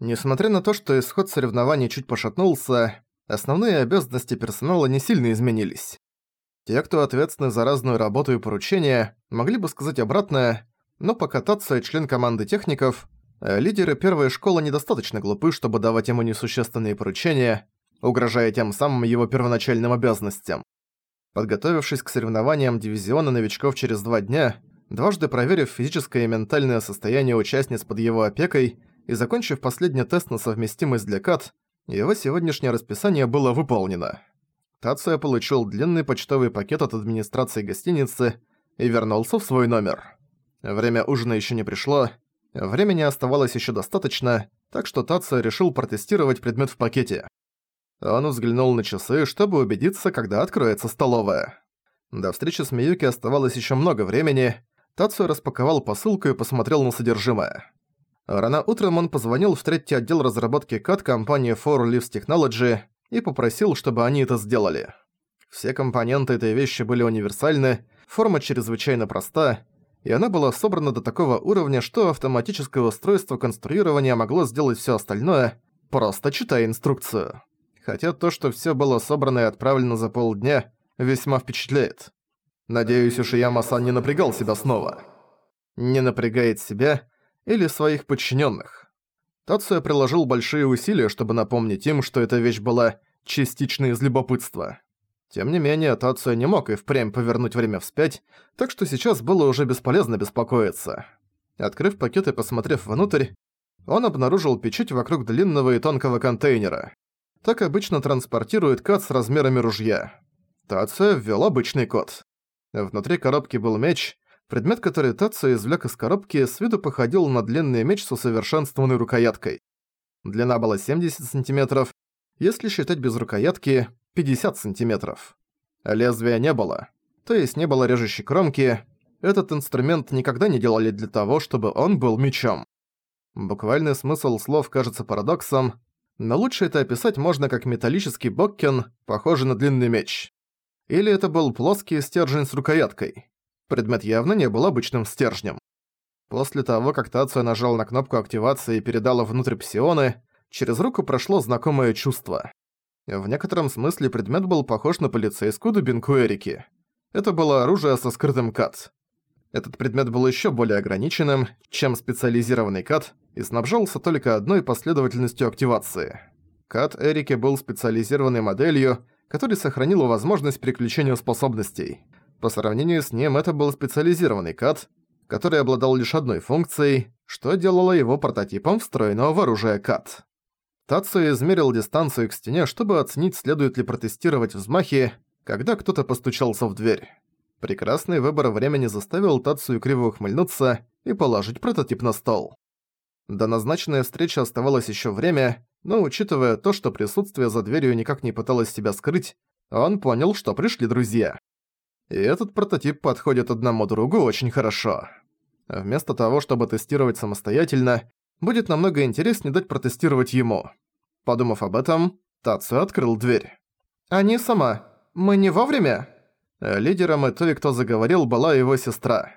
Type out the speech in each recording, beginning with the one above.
Несмотря на то, что исход соревнований чуть пошатнулся, основные обязанности персонала не сильно изменились. Те, кто ответственны за разную работу и поручения, могли бы сказать обратное, но пока Татсо член команды техников, лидеры первой школы недостаточно глупы, чтобы давать ему несущественные поручения, угрожая тем самым его первоначальным обязанностям. Подготовившись к соревнованиям дивизиона новичков через два дня, дважды проверив физическое и ментальное состояние участниц под его опекой и закончив последний тест на совместимость для КАТ, его сегодняшнее расписание было выполнено. Тация получил длинный почтовый пакет от администрации гостиницы и вернулся в свой номер. Время ужина еще не пришло, времени оставалось еще достаточно, так что Тация решил протестировать предмет в пакете. Он взглянул на часы, чтобы убедиться, когда откроется столовая. До встречи с Миюки оставалось еще много времени. Тацию распаковал посылку и посмотрел на содержимое. Рано утром он позвонил в третий отдел разработки CAD компании For Leaves Technology и попросил, чтобы они это сделали. Все компоненты этой вещи были универсальны, форма чрезвычайно проста, и она была собрана до такого уровня, что автоматическое устройство конструирования могло сделать все остальное, просто читая инструкцию хотя то, что все было собрано и отправлено за полдня, весьма впечатляет. Надеюсь, Ушияма-сан не напрягал себя снова. Не напрягает себя или своих подчиненных. Тацуя приложил большие усилия, чтобы напомнить им, что эта вещь была частично из любопытства. Тем не менее, Тацуя не мог и впрямь повернуть время вспять, так что сейчас было уже бесполезно беспокоиться. Открыв пакет и посмотрев внутрь, он обнаружил печать вокруг длинного и тонкого контейнера так обычно транспортирует кат с размерами ружья. Тация ввёл обычный код. Внутри коробки был меч, предмет, который Тация извлек из коробки, с виду походил на длинный меч с усовершенствованной рукояткой. Длина была 70 сантиметров, если считать без рукоятки – 50 сантиметров. Лезвия не было, то есть не было режущей кромки. Этот инструмент никогда не делали для того, чтобы он был мечом. Буквальный смысл слов кажется парадоксом, но лучше это описать можно как металлический боккен, похожий на длинный меч. Или это был плоский стержень с рукояткой. Предмет явно не был обычным стержнем. После того, как Тация нажал на кнопку активации и передала внутрь псионы, через руку прошло знакомое чувство. В некотором смысле предмет был похож на полицейскую дубинку Эрики. Это было оружие со скрытым кат. Этот предмет был еще более ограниченным, чем специализированный кат, и снабжался только одной последовательностью активации. Кат Эрики был специализированной моделью, которая сохранила возможность переключения способностей. По сравнению с ним это был специализированный кат, который обладал лишь одной функцией, что делало его прототипом встроенного в оружие кат. Тацу измерил дистанцию к стене, чтобы оценить, следует ли протестировать взмахи, когда кто-то постучался в дверь. Прекрасный выбор времени заставил Тацию криво ухмыльнуться и положить прототип на стол. До назначенной встречи оставалось еще время, но учитывая то, что присутствие за дверью никак не пыталось себя скрыть, он понял, что пришли друзья. И этот прототип подходит одному другу очень хорошо. Вместо того, чтобы тестировать самостоятельно, будет намного интереснее дать протестировать ему. Подумав об этом, Тацу открыл дверь. «Они сама. Мы не вовремя?» Лидером и той, кто заговорил, была его сестра.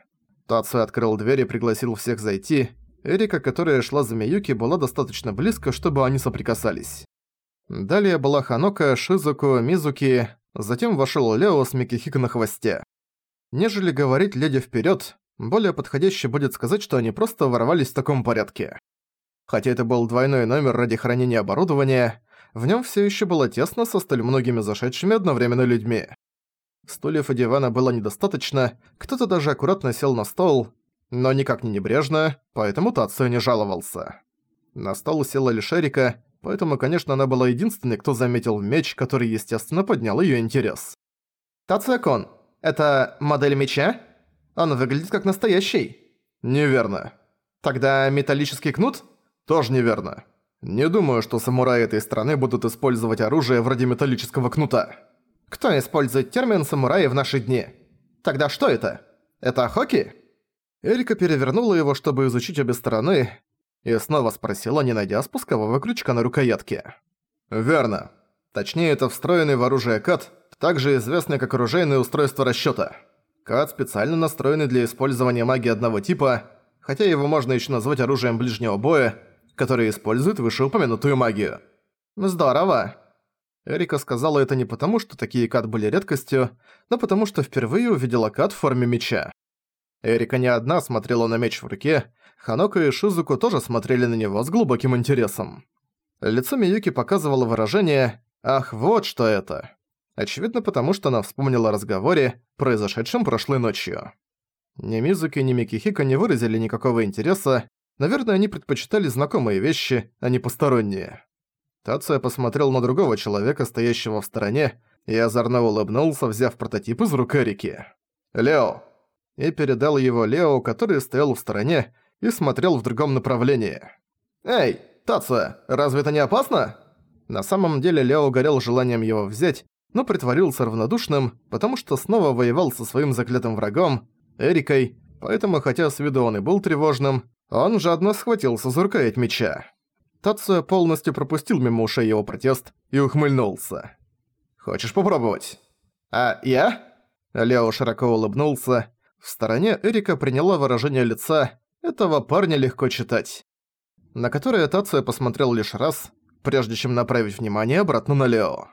Тацу открыл дверь и пригласил всех зайти. Эрика, которая шла за Миюки, была достаточно близко, чтобы они соприкасались. Далее была Ханока, Шизуку, Мизуки, затем вошел Лео с Микихико на хвосте. Нежели говорить «леди вперед, более подходяще будет сказать, что они просто ворвались в таком порядке. Хотя это был двойной номер ради хранения оборудования, в нем все еще было тесно со столь многими зашедшими одновременно людьми. Стульев и дивана было недостаточно, кто-то даже аккуратно сел на стол, но никак не небрежно, поэтому Тацио не жаловался. На стол села лишь Эрика, поэтому, конечно, она была единственной, кто заметил меч, который, естественно, поднял её интерес. «Тацио-кон, это модель меча? Он выглядит как настоящий». «Неверно». «Тогда металлический кнут?» «Тоже неверно. Не думаю, что самураи этой страны будут использовать оружие вроде металлического кнута». Кто использует термин «самураи» в наши дни? Тогда что это? Это Хоки? Эрика перевернула его, чтобы изучить обе стороны, и снова спросила, не найдя спускового крючка на рукоятке. «Верно. Точнее, это встроенный в оружие КАТ, также известный как оружейное устройство расчёта. КАТ специально настроенный для использования магии одного типа, хотя его можно ещё назвать оружием ближнего боя, который использует вышеупомянутую магию. Здорово. Эрика сказала это не потому, что такие кат были редкостью, но потому что впервые увидела кат в форме меча. Эрика не одна смотрела на меч в руке, Ханока и Шизуку тоже смотрели на него с глубоким интересом. Лицо Миюки показывало выражение «Ах, вот что это!» Очевидно, потому что она вспомнила о разговоре, произошедшем прошлой ночью. Ни Мизуки, ни Микихика не выразили никакого интереса, наверное, они предпочитали знакомые вещи, а не посторонние. Тация посмотрел на другого человека, стоящего в стороне, и озорно улыбнулся, взяв прототип из рук Эрики. «Лео!» И передал его Лео, который стоял в стороне и смотрел в другом направлении. «Эй, Тация, разве это не опасно?» На самом деле Лео горел желанием его взять, но притворился равнодушным, потому что снова воевал со своим заклятым врагом, Эрикой, поэтому хотя с виду он и был тревожным, он жадно схватился за рукоять меча. Тация полностью пропустил мимо ушей его протест и ухмыльнулся. «Хочешь попробовать?» «А я?» Лео широко улыбнулся. В стороне Эрика приняла выражение лица «этого парня легко читать», на которое Тация посмотрел лишь раз, прежде чем направить внимание обратно на Лео.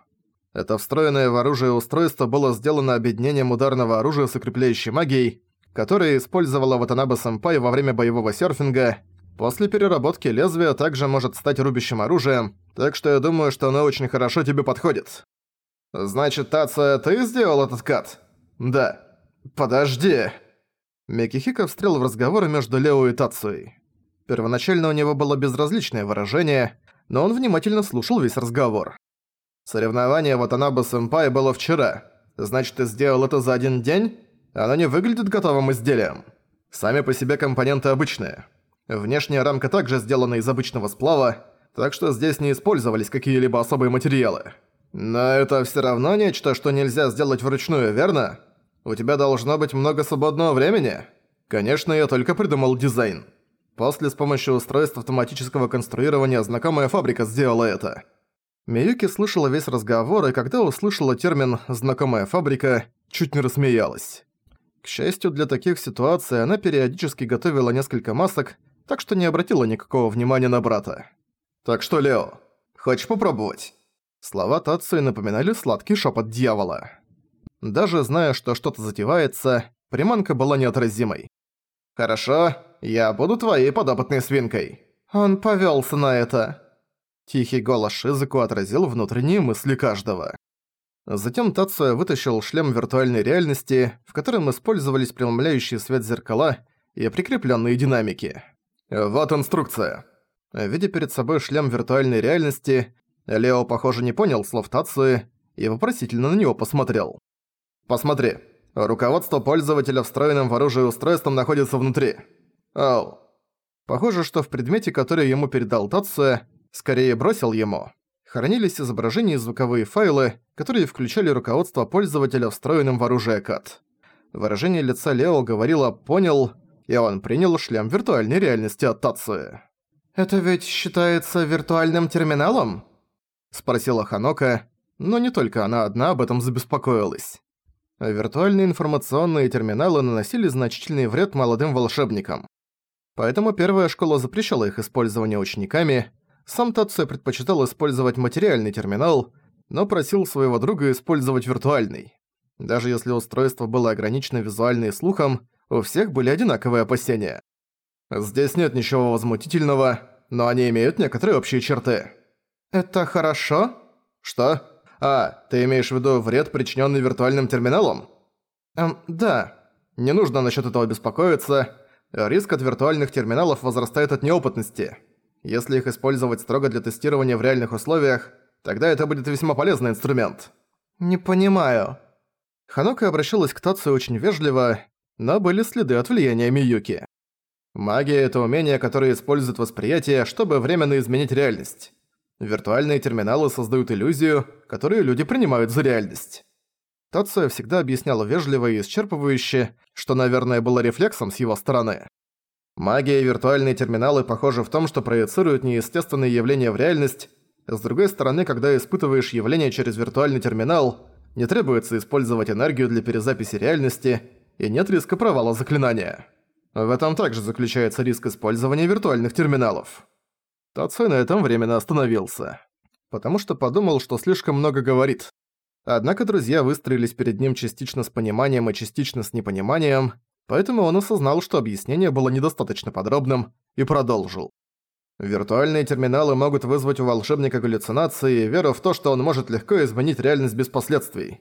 Это встроенное в оружие устройство было сделано объединением ударного оружия с укрепляющей магией, которое использовала Ватанаба-сэмпай во время боевого серфинга После переработки лезвия также может стать рубящим оружием, так что я думаю, что оно очень хорошо тебе подходит. Значит, Тация, ты сделал этот кат? Да. Подожди. Микихика встрял в разговор между Лео и Тацией. Первоначально у него было безразличное выражение, но он внимательно слушал весь разговор. Соревнование Ватанаба-сэмпай было вчера. Значит, ты сделал это за один день? Оно не выглядит готовым изделием. Сами по себе компоненты обычные. Внешняя рамка также сделана из обычного сплава, так что здесь не использовались какие-либо особые материалы. Но это всё равно нечто, что нельзя сделать вручную, верно? У тебя должно быть много свободного времени? Конечно, я только придумал дизайн. После с помощью устройств автоматического конструирования знакомая фабрика сделала это. Миюки слышала весь разговор, и когда услышала термин «знакомая фабрика», чуть не рассмеялась. К счастью, для таких ситуаций она периодически готовила несколько масок, так что не обратила никакого внимания на брата. «Так что, Лео, хочешь попробовать?» Слова Тацуи напоминали сладкий шепот дьявола. Даже зная, что что-то затевается, приманка была неотразимой. «Хорошо, я буду твоей подопытной свинкой». Он повелся на это. Тихий голос Шизуку отразил внутренние мысли каждого. Затем Тацуя вытащил шлем виртуальной реальности, в котором использовались преломляющие свет зеркала и прикрепленные динамики. «Вот инструкция». Видя перед собой шлем виртуальной реальности, Лео, похоже, не понял слов Тацуи и вопросительно на него посмотрел. «Посмотри. Руководство пользователя встроенным в оружие устройством находится внутри. Оу». Похоже, что в предмете, который ему передал Тацуя, скорее бросил ему, хранились изображения и звуковые файлы, которые включали руководство пользователя встроенным в оружие КАТ. Выражение лица Лео говорило «понял», и он принял шлем виртуальной реальности от Тацуи. «Это ведь считается виртуальным терминалом?» Спросила Ханока, но не только она одна об этом забеспокоилась. Виртуальные информационные терминалы наносили значительный вред молодым волшебникам. Поэтому первая школа запрещала их использование учениками, сам Тацуя предпочитал использовать материальный терминал, но просил своего друга использовать виртуальный. Даже если устройство было ограничено визуально и слухом, у всех были одинаковые опасения. Здесь нет ничего возмутительного, но они имеют некоторые общие черты. Это хорошо? Что? А, ты имеешь в виду вред, причиненный виртуальным терминалом? Эм, да. Не нужно насчет этого беспокоиться. Риск от виртуальных терминалов возрастает от неопытности. Если их использовать строго для тестирования в реальных условиях, тогда это будет весьма полезный инструмент. Не понимаю. Ханока обращалась к Тацию очень вежливо, но были следы от влияния Миюки. Магия — это умение, которое использует восприятие, чтобы временно изменить реальность. Виртуальные терминалы создают иллюзию, которую люди принимают за реальность. Тацуя всегда объясняла вежливо и исчерпывающе, что, наверное, было рефлексом с его стороны. Магия и виртуальные терминалы похожи в том, что проецируют неестественные явления в реальность. С другой стороны, когда испытываешь явление через виртуальный терминал, не требуется использовать энергию для перезаписи реальности – и нет риска провала заклинания. В этом также заключается риск использования виртуальных терминалов. Тацуй на этом временно остановился. Потому что подумал, что слишком много говорит. Однако друзья выстроились перед ним частично с пониманием и частично с непониманием, поэтому он осознал, что объяснение было недостаточно подробным, и продолжил. Виртуальные терминалы могут вызвать у волшебника галлюцинации и веру в то, что он может легко изменить реальность без последствий.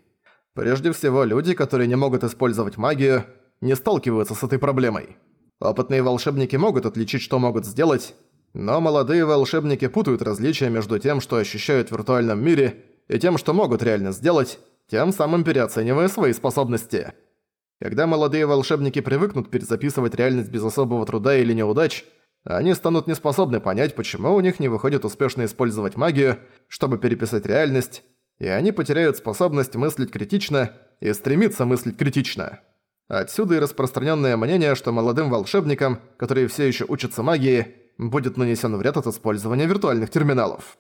Прежде всего, люди, которые не могут использовать магию, не сталкиваются с этой проблемой. Опытные волшебники могут отличить, что могут сделать, но молодые волшебники путают различия между тем, что ощущают в виртуальном мире, и тем, что могут реально сделать, тем самым переоценивая свои способности. Когда молодые волшебники привыкнут перезаписывать реальность без особого труда или неудач, они станут неспособны понять, почему у них не выходит успешно использовать магию, чтобы переписать реальность, и они потеряют способность мыслить критично и стремиться мыслить критично. Отсюда и распространенное мнение, что молодым волшебникам, которые все еще учатся магии, будет нанесен вред от использования виртуальных терминалов.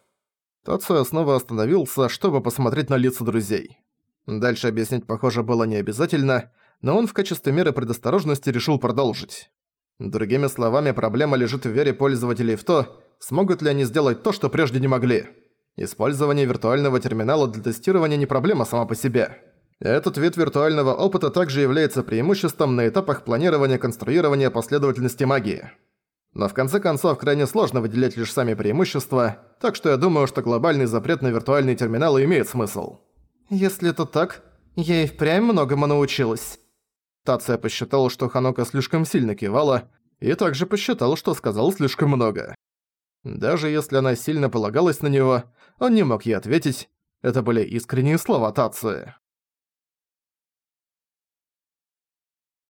Тацуя снова остановился, чтобы посмотреть на лица друзей. Дальше объяснять, похоже, было не обязательно, но он в качестве меры предосторожности решил продолжить. Другими словами, проблема лежит в вере пользователей в то, смогут ли они сделать то, что прежде не могли. Использование виртуального терминала для тестирования не проблема сама по себе. Этот вид виртуального опыта также является преимуществом на этапах планирования конструирования последовательности магии. Но в конце концов крайне сложно выделять лишь сами преимущества, так что я думаю, что глобальный запрет на виртуальные терминалы имеет смысл. Если это так, я и впрямь многому научилась. Тация посчитала, что Ханока слишком сильно кивала, и также посчитал, что сказал слишком много. Даже если она сильно полагалась на него, он не мог ей ответить. Это были искренние слова Тации.